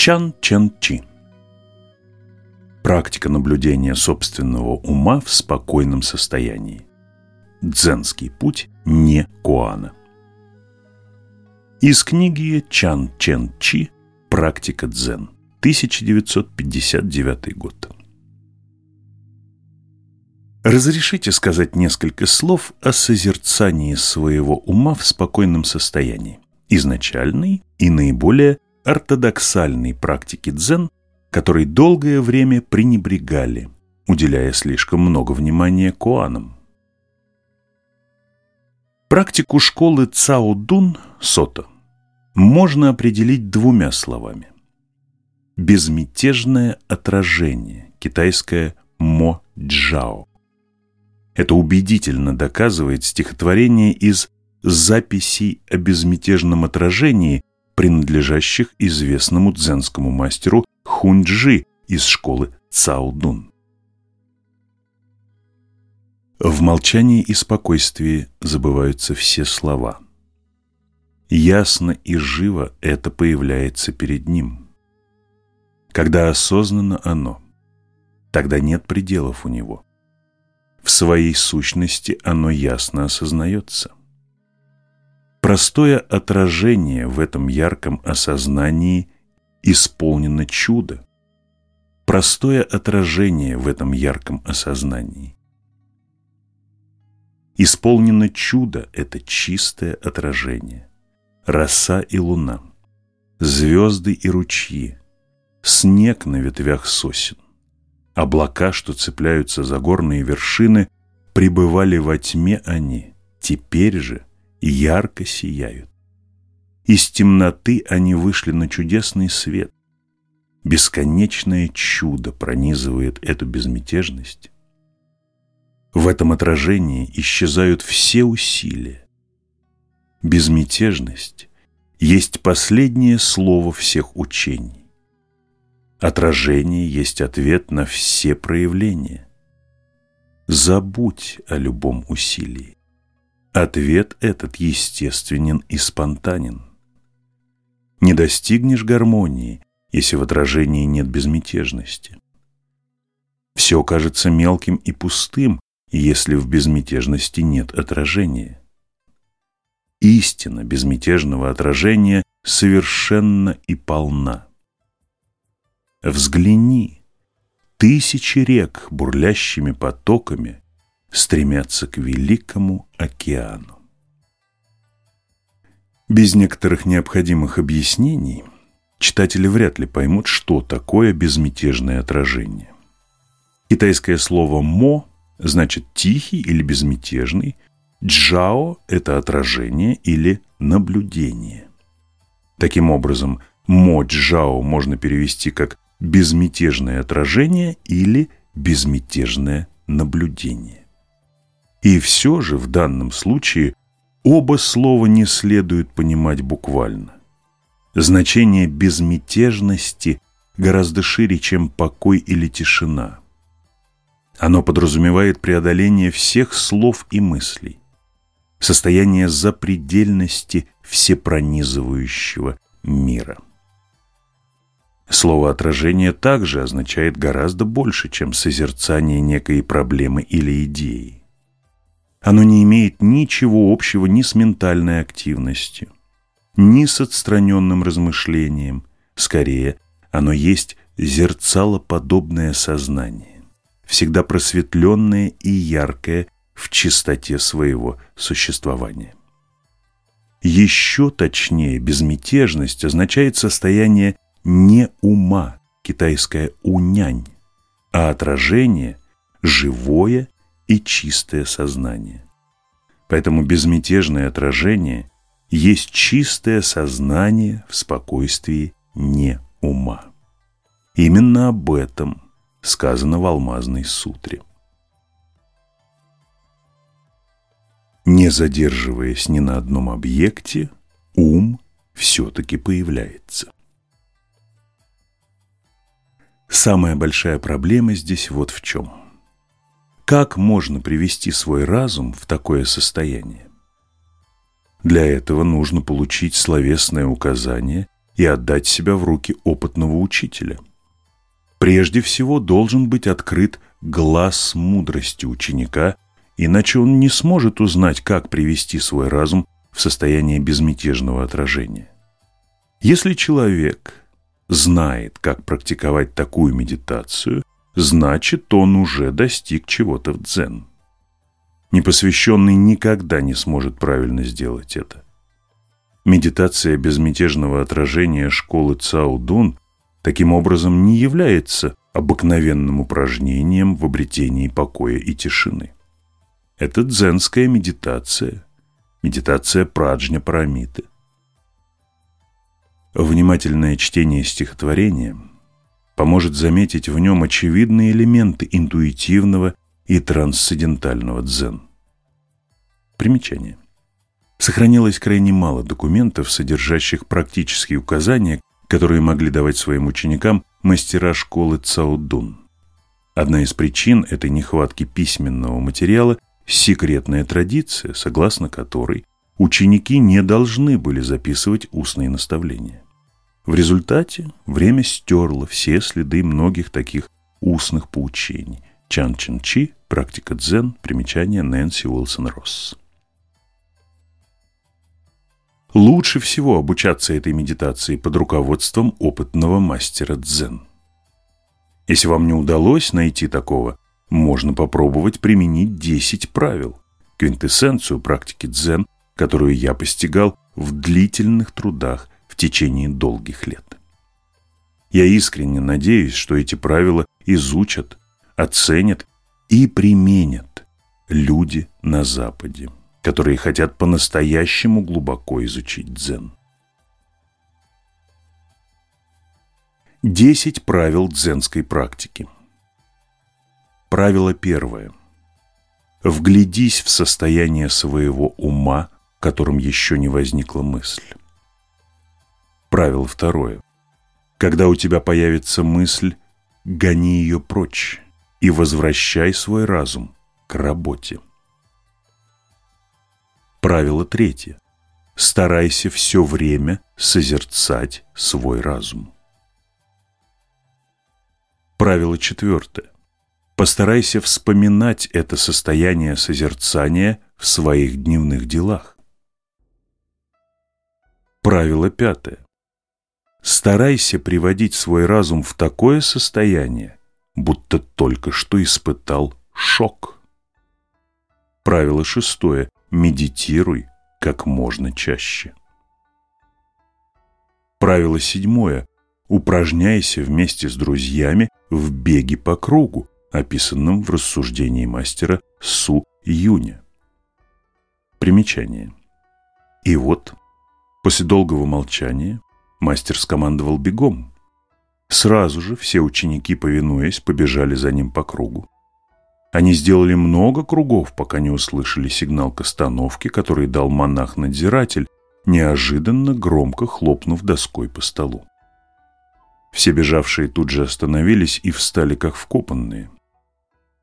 Чан-чан-чи. Практика наблюдения собственного ума в спокойном состоянии. Дзенский путь не Куана. Из книги Чан-чен-чи «Практика дзен», 1959 год. Разрешите сказать несколько слов о созерцании своего ума в спокойном состоянии, изначальной и наиболее ортодоксальной практики дзен, которой долгое время пренебрегали, уделяя слишком много внимания коанам. Практику школы Цао Дун Сото можно определить двумя словами. Безмятежное отражение, китайское мо джао. Это убедительно доказывает стихотворение из записей о безмятежном отражении принадлежащих известному дзенскому мастеру Хунджи из школы Цаодун. В молчании и спокойствии забываются все слова. Ясно и живо это появляется перед ним. Когда осознанно оно, тогда нет пределов у него. В своей сущности оно ясно осознается. Простое отражение в этом ярком осознании исполнено чудо. Простое отражение в этом ярком осознании. Исполнено чудо – это чистое отражение. Роса и луна, звезды и ручьи, снег на ветвях сосен, облака, что цепляются за горные вершины, пребывали во тьме они, теперь же – ярко сияют. Из темноты они вышли на чудесный свет. Бесконечное чудо пронизывает эту безмятежность. В этом отражении исчезают все усилия. Безмятежность есть последнее слово всех учений. Отражение есть ответ на все проявления. Забудь о любом усилии. Ответ этот естественен и спонтанен. Не достигнешь гармонии, если в отражении нет безмятежности. Все кажется мелким и пустым, если в безмятежности нет отражения. Истина безмятежного отражения совершенна и полна. Взгляни, тысячи рек, бурлящими потоками, стремятся к великому океану. Без некоторых необходимых объяснений читатели вряд ли поймут, что такое безмятежное отражение. Китайское слово «мо» значит «тихий» или «безмятежный», «джао» – это отражение или наблюдение. Таким образом, «мо-джао» можно перевести как «безмятежное отражение» или «безмятежное наблюдение». И все же в данном случае оба слова не следует понимать буквально. Значение безмятежности гораздо шире, чем покой или тишина. Оно подразумевает преодоление всех слов и мыслей, состояние запредельности всепронизывающего мира. Слово «отражение» также означает гораздо больше, чем созерцание некой проблемы или идеи. Оно не имеет ничего общего ни с ментальной активностью, ни с отстраненным размышлением. Скорее, оно есть зерцалоподобное сознание, всегда просветленное и яркое в чистоте своего существования. Еще точнее, безмятежность означает состояние не ума, китайское унянь, а отражение – живое и чистое сознание. Поэтому безмятежное отражение есть чистое сознание в спокойствии не ума. Именно об этом сказано в Алмазной сутре. Не задерживаясь ни на одном объекте, ум все-таки появляется. Самая большая проблема здесь вот в чем. Как можно привести свой разум в такое состояние? Для этого нужно получить словесное указание и отдать себя в руки опытного учителя. Прежде всего должен быть открыт глаз мудрости ученика, иначе он не сможет узнать, как привести свой разум в состояние безмятежного отражения. Если человек знает, как практиковать такую медитацию, значит, он уже достиг чего-то в дзен. Непосвященный никогда не сможет правильно сделать это. Медитация безмятежного отражения школы Цао таким образом не является обыкновенным упражнением в обретении покоя и тишины. Это дзенская медитация, медитация праджня парамиты. Внимательное чтение стихотворения поможет заметить в нем очевидные элементы интуитивного и трансцендентального дзен. Примечание. Сохранилось крайне мало документов, содержащих практические указания, которые могли давать своим ученикам мастера школы Цаудун. Одна из причин этой нехватки письменного материала – секретная традиция, согласно которой ученики не должны были записывать устные наставления. В результате время стерло все следы многих таких устных поучений. Чан Чин Чи Практика дзен. Примечание Нэнси Уилсон Росс. Лучше всего обучаться этой медитации под руководством опытного мастера дзен. Если вам не удалось найти такого, можно попробовать применить 10 правил, квинтэссенцию практики дзен, которую я постигал в длительных трудах в течение долгих лет. Я искренне надеюсь, что эти правила изучат, оценят и применят люди на Западе, которые хотят по-настоящему глубоко изучить дзен. Десять правил дзенской практики. Правило первое. Вглядись в состояние своего ума, которым еще не возникла мысль. Правило второе. Когда у тебя появится мысль, гони ее прочь и возвращай свой разум к работе. Правило третье. Старайся все время созерцать свой разум. Правило четвертое. Постарайся вспоминать это состояние созерцания в своих дневных делах. Правило пятое. Старайся приводить свой разум в такое состояние, будто только что испытал шок. Правило шестое. Медитируй как можно чаще. Правило седьмое. Упражняйся вместе с друзьями в беге по кругу, описанном в рассуждении мастера Су Юня. Примечание. И вот, после долгого молчания, мастер скомандовал бегом, Сразу же все ученики, повинуясь, побежали за ним по кругу. Они сделали много кругов, пока не услышали сигнал к остановке, который дал монах-надзиратель, неожиданно громко хлопнув доской по столу. Все бежавшие тут же остановились и встали как вкопанные.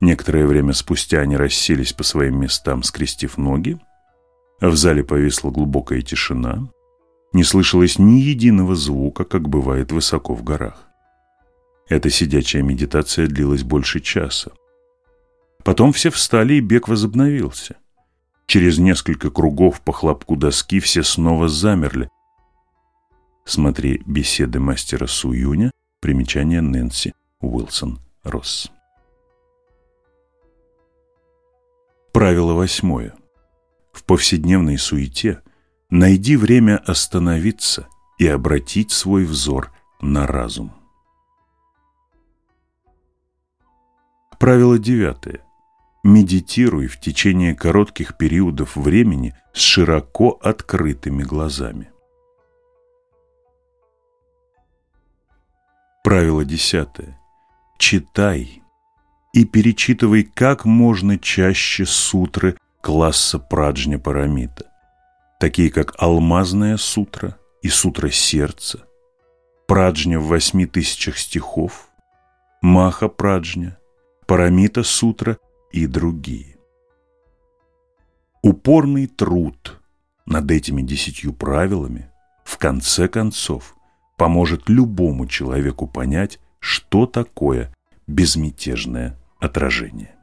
Некоторое время спустя они расселись по своим местам, скрестив ноги. В зале повисла глубокая тишина. Не слышалось ни единого звука, как бывает высоко в горах. Эта сидячая медитация длилась больше часа. Потом все встали, и бег возобновился. Через несколько кругов по хлопку доски все снова замерли. Смотри «Беседы мастера Суюня», примечание Нэнси Уилсон Росс. Правило восьмое. В повседневной суете найди время остановиться и обратить свой взор на разум. Правило девятое. Медитируй в течение коротких периодов времени с широко открытыми глазами. Правило десятое. Читай и перечитывай как можно чаще сутры класса праджня парамита, такие как Алмазная сутра и Сутра сердца, Праджня в восьми тысячах стихов, Маха Праджня, Парамита Сутра и другие. Упорный труд над этими десятью правилами в конце концов поможет любому человеку понять, что такое безмятежное отражение.